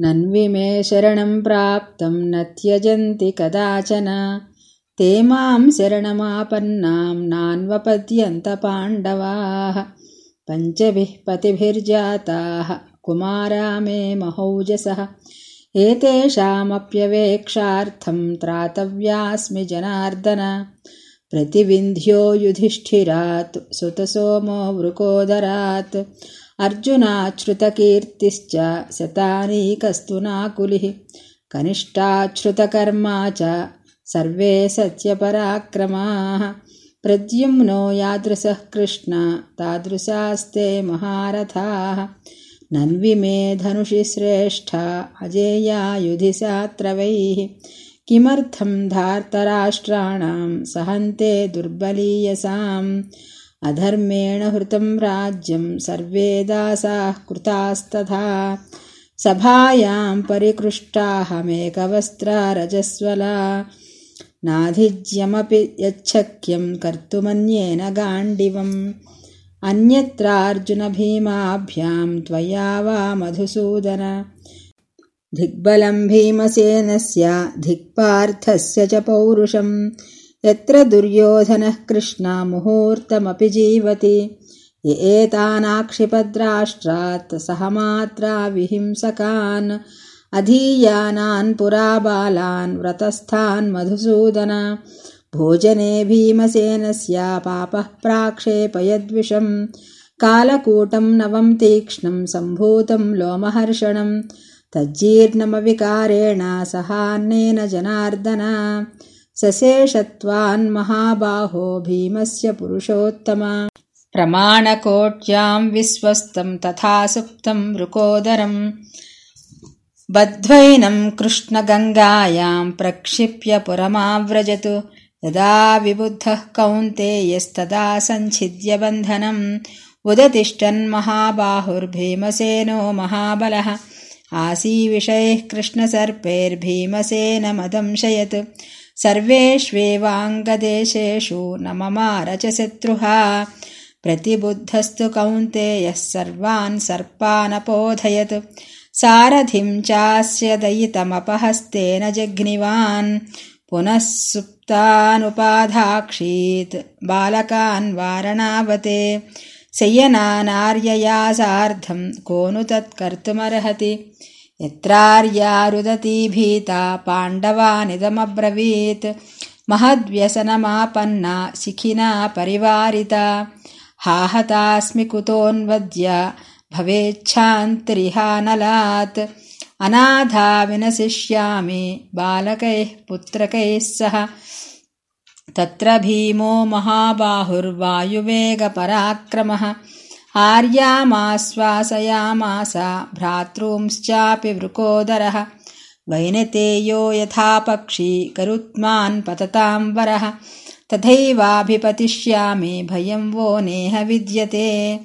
नन्विमे शरणं प्राप्तं न त्यजन्ति कदाचन। ते मां शरणमापन्नां नान्वपद्यन्तपाण्डवाः। पञ्चभिः पतिभिर्जाताः कुमारा मे महौजसः। एतेषामप्यवेक्षार्थं त्रातव्यास्मि जनार्दन। प्रतिविन्ध्यो युधिष्ठिरात् सुतसोमो वृकोदरात् अर्जुनाच्छ्रुतकीर्तिश्च शतानीकस्तु नाकुलिः कनिष्ठाच्छ्रुतकर्मा च सर्वे सत्यपराक्रमाः। प्रद्युम्नो यादृशः कृष्ण तादृशास्ते महारथाः। नन्विमे धनुषि श्रेष्ठा अजेयायुधिसात्रवैः किमर्थं धार्तराष्ट्राणां सहन्ते दुर्बलीयसाम् अधर्मेण हृतं राज्यं सर्वे दासाः कृतास्तथा। सभायां परिकृष्टाहमेकवस्त्रा रजस्वला नाधिज्यमपि यच्छक्यं कर्तुमन्येन गाण्डिवम्। अन्यत्रार्जुनभीमाभ्यां त्वया वा मधुसूदन। धिग्बलं भीमसेनस्य धिक्पार्थस्य च पौरुषम् यत्र दुर्योधनः कृष्णमुहूर्तमपि जीवति य एतानाक्षिपद्राष्ट्रात् सहमात्रा विहिंसकान् अधीयानान् पुरा बालान् व्रतस्थान् मधुसूदन भोजने भीमसेनस्य पापः प्राक्षेपयद्विषम् कालकूटं नवं तीक्ष्णं सम्भूतं लोमहर्षणं तज्जीर्णमविकारेण सहान्नेन जनार्दन सशेषत्वान्महाबाहो भीमस्य पुरुषोत्तम। प्रमाणकोट्यां विश्वस्तं तथा सुप्तं वृकोदरम् बध्वैनं कृष्णगङ्गायां प्रक्षिप्य पुरमाव्रजतु। यदा विबुद्धः कौन्तेयस्तदा सञ्छिद्य बन्धनम् उदतिष्ठन्महाबाहुर्भीमसेनो महाबलः। आसीविषैः कृष्णसर्पैर्भीमसेनमदंशयत् सर्वेष्वेवाङ्गदेशेषु न च शत्रुः प्रतिबुद्धस्तु कौन्तेयः सर्वान् सर्पानपोधयत्। सारथिं चास्य दयितमपहस्तेन जघ्निवान्। पुनः सुप्तानुपाधाक्षीत् बालकान् वारणावते। शयनानार्यया सार्धं को नु तत्कर्तुमर्हति यत्रार्या रुदती भीता पाण्डवानिदमब्रवीत् महद्व्यसनमापन्ना शिखिना परिवारिता। हाहतास्मि कुतोऽन्वद्य भवेच्छान्तिरिहानलात्। अनाथा विनशिष्यामि बालकैः पुत्रकैः सह। तत्र भीमो महाबाहुर्वायुवेगपराक्रमः आर्यामाश्वासयामास भ्रातॄंश्चापि वृकोदरः। वैनतेयो यथा पक्षी करुत्मान् पततां वरः। तथैवाभिपतिष्यामि भयं वो नेह विद्यते